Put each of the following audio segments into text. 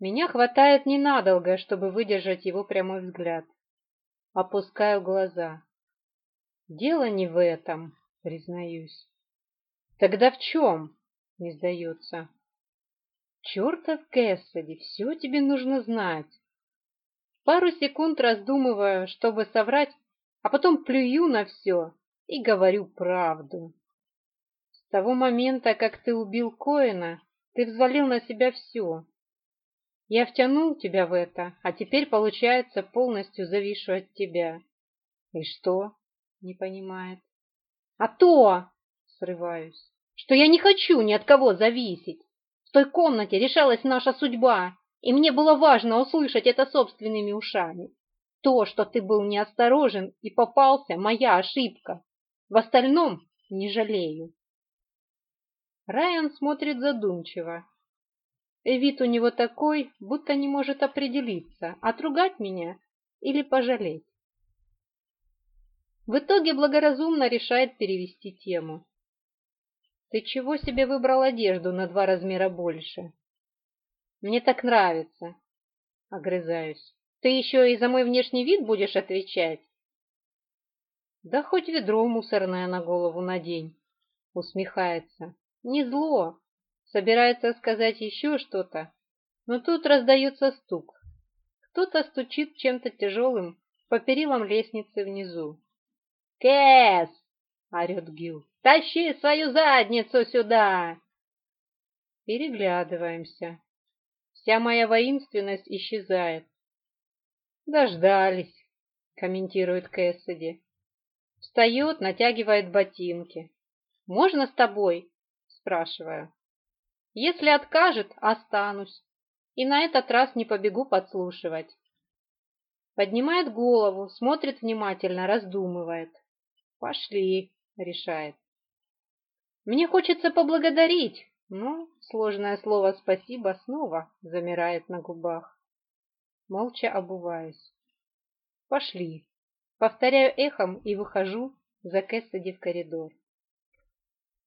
Меня хватает ненадолго, чтобы выдержать его прямой взгляд. Опускаю глаза. Дело не в этом, признаюсь. Тогда в чем? Не сдается. Чертов Кэссиди, все тебе нужно знать. Пару секунд раздумываю, чтобы соврать, а потом плюю на все и говорю правду. С того момента, как ты убил Коэна, ты взвалил на себя все. Я втянул тебя в это, а теперь, получается, полностью завишу от тебя. И что? Не понимает. А то! Срываюсь. Что я не хочу ни от кого зависеть. В той комнате решалась наша судьба, и мне было важно услышать это собственными ушами. То, что ты был неосторожен и попался, моя ошибка. В остальном не жалею. Райан смотрит задумчиво, Вид у него такой, будто не может определиться, отругать меня или пожалеть. В итоге благоразумно решает перевести тему. «Ты чего себе выбрал одежду на два размера больше?» «Мне так нравится», — огрызаюсь. «Ты еще и за мой внешний вид будешь отвечать?» «Да хоть ведро мусорное на голову надень», — усмехается. «Не зло, собирается сказать еще что-то, но тут раздается стук. Кто-то стучит чем-то тяжелым по перилам лестницы внизу. «Кэс!» — орет Гил. «Тащи свою задницу сюда!» Переглядываемся. Вся моя воинственность исчезает. «Дождались», — комментирует Кэссиди. Встает, натягивает ботинки. «Можно с тобой?» — спрашиваю. Если откажет, останусь. И на этот раз не побегу подслушивать. Поднимает голову, смотрит внимательно, раздумывает. «Пошли», — решает. «Мне хочется поблагодарить, но сложное слово «спасибо» снова замирает на губах. Молча обуваюсь. «Пошли», — повторяю эхом и выхожу за Кэссиди в коридор.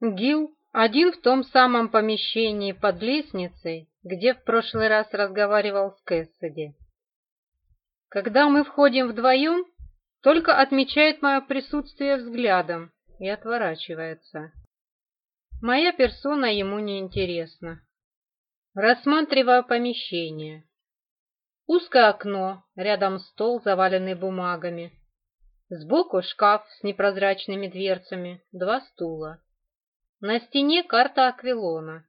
Гил один в том самом помещении под лестницей, где в прошлый раз разговаривал с Кэссиди. Когда мы входим вдвоем, только отмечает мое присутствие взглядом и отворачивается. Моя персона ему не интересна. Рассматриваю помещение. Узкое окно, рядом стол, заваленный бумагами. Сбоку шкаф с непрозрачными дверцами, два стула. На стене карта Аквилона.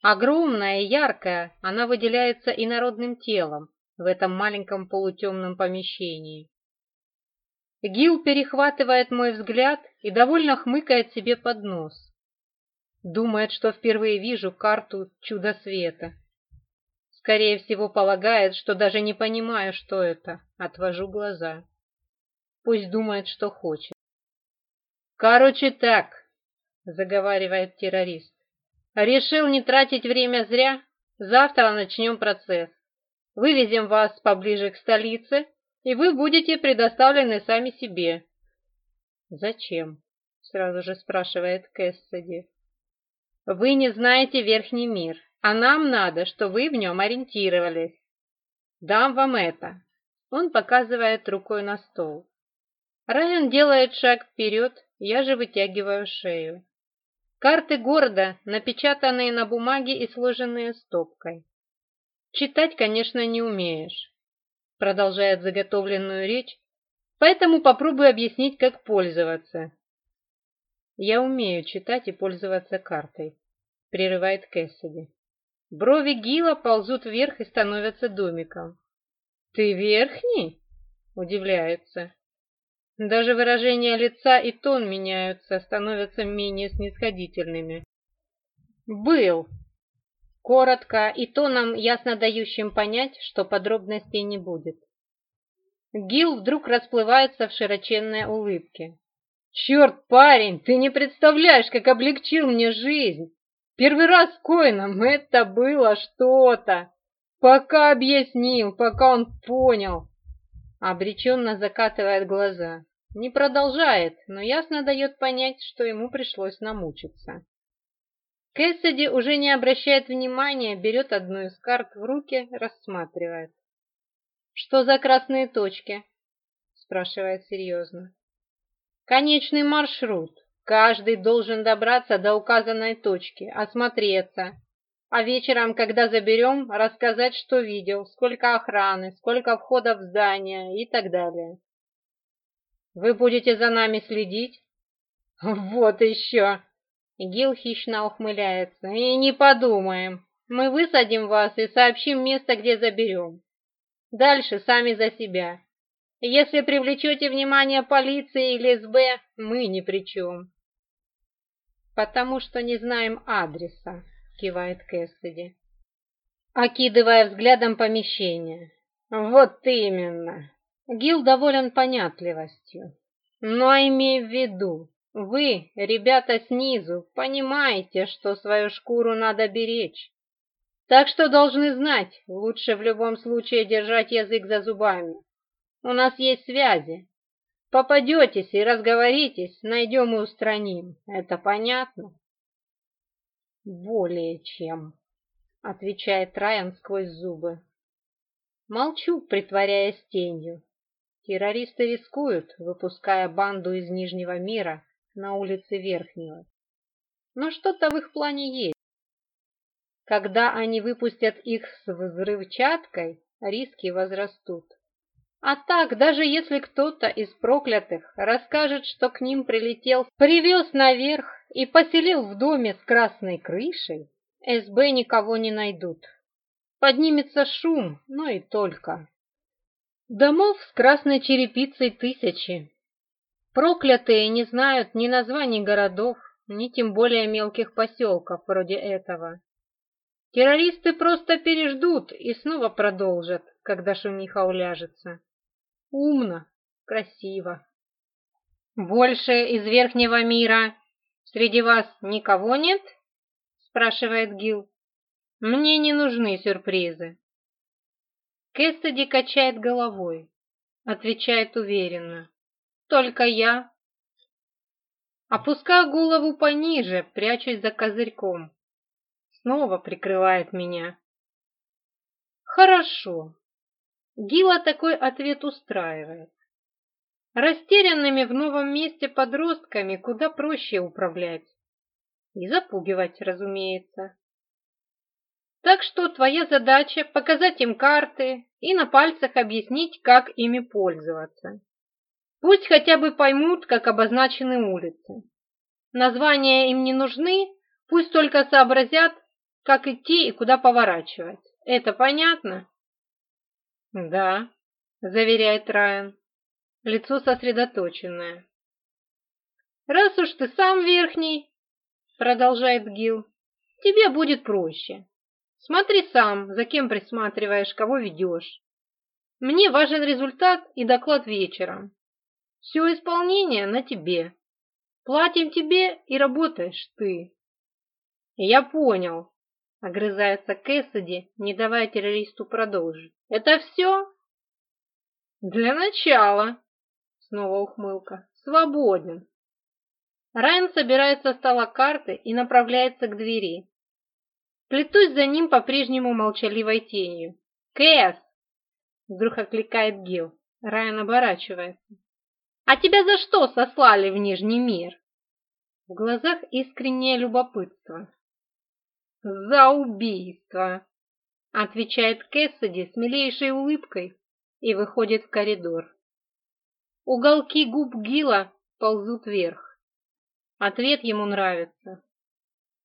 Огромная, яркая, она выделяется инородным телом в этом маленьком полутемном помещении. Гил перехватывает мой взгляд и довольно хмыкает себе под нос. Думает, что впервые вижу карту чудо света. Скорее всего, полагает, что даже не понимаю, что это. Отвожу глаза. Пусть думает, что хочет. Короче так, — заговаривает террорист. «Решил не тратить время зря? Завтра начнем процесс. Вывезем вас поближе к столице, и вы будете предоставлены сами себе». «Зачем?» — сразу же спрашивает Кэссиди. «Вы не знаете верхний мир, а нам надо, что вы в нем ориентировались. Дам вам это». Он показывает рукой на стол. Райан делает шаг вперед, я же вытягиваю шею. Карты города, напечатанные на бумаге и сложенные стопкой. Читать, конечно, не умеешь, продолжает заготовленную речь, поэтому попробуй объяснить, как пользоваться. Я умею читать и пользоваться картой, прерывает Кэссиди. Брови Гила ползут вверх и становятся домиком. Ты верхний? Удивляется. Даже выражения лица и тон меняются, становятся менее снисходительными. «Был!» Коротко и тоном, ясно дающим понять, что подробностей не будет. Гил вдруг расплывается в широченной улыбке. «Черт, парень, ты не представляешь, как облегчил мне жизнь! Первый раз с Коином это было что-то! Пока объяснил, пока он понял!» Обреченно закатывает глаза. Не продолжает, но ясно дает понять, что ему пришлось намучиться. Кэссиди уже не обращает внимания, берет одну из карт в руки, рассматривает. «Что за красные точки?» – спрашивает серьезно. «Конечный маршрут. Каждый должен добраться до указанной точки, осмотреться. А вечером, когда заберем, рассказать, что видел, сколько охраны, сколько входов в здание и так далее. Вы будете за нами следить? Вот еще! Гил хищно ухмыляется. И не подумаем. Мы высадим вас и сообщим место, где заберем. Дальше сами за себя. Если привлечете внимание полиции или СБ, мы ни при чем. «Потому что не знаем адреса», — кивает Кэссиди, окидывая взглядом помещение. «Вот именно. Гил доволен понятливостью. Но имей в виду, вы, ребята снизу, понимаете, что свою шкуру надо беречь. Так что должны знать, лучше в любом случае держать язык за зубами. У нас есть связи. Попадетесь и разговоритесь, найдем и устраним. Это понятно? Более чем, отвечает Райан сквозь зубы. Молчу, притворяясь тенью. Террористы рискуют, выпуская банду из Нижнего мира на улице Верхнего. Но что-то в их плане есть. Когда они выпустят их с взрывчаткой, риски возрастут. А так, даже если кто-то из проклятых расскажет, что к ним прилетел, привез наверх и поселил в доме с красной крышей, СБ никого не найдут. Поднимется шум, но и только. Домов с красной черепицей тысячи. Проклятые не знают ни названий городов, ни тем более мелких поселков вроде этого. Террористы просто переждут и снова продолжат, когда шумиха уляжется. Умно, красиво. «Больше из верхнего мира среди вас никого нет?» – спрашивает Гил. «Мне не нужны сюрпризы». Кэссиди качает головой, отвечает уверенно. Только я. Опускаю голову пониже, прячусь за козырьком. Снова прикрывает меня. Хорошо. Гила такой ответ устраивает. Растерянными в новом месте подростками куда проще управлять. И запугивать, разумеется. Так что твоя задача – показать им карты и на пальцах объяснить, как ими пользоваться. Пусть хотя бы поймут, как обозначены улицы. Названия им не нужны, пусть только сообразят, как идти и куда поворачивать. Это понятно? Да, заверяет Райан. Лицо сосредоточенное. Раз уж ты сам верхний, продолжает Гил, тебе будет проще. Смотри сам, за кем присматриваешь, кого ведешь. Мне важен результат и доклад вечером. Все исполнение на тебе. Платим тебе и работаешь ты. Я понял, огрызается Кэссиди, не давая террористу продолжить. Это все? Для начала, снова ухмылка, свободен. Райан собирает со стола карты и направляется к двери. Плетусь за ним по-прежнему молчаливой тенью. «Кэс!» Вдруг окликает Гил. Райан оборачивается. «А тебя за что сослали в Нижний мир?» В глазах искреннее любопытство. «За убийство!» Отвечает Кэссиди с милейшей улыбкой и выходит в коридор. Уголки губ Гила ползут вверх. Ответ ему нравится.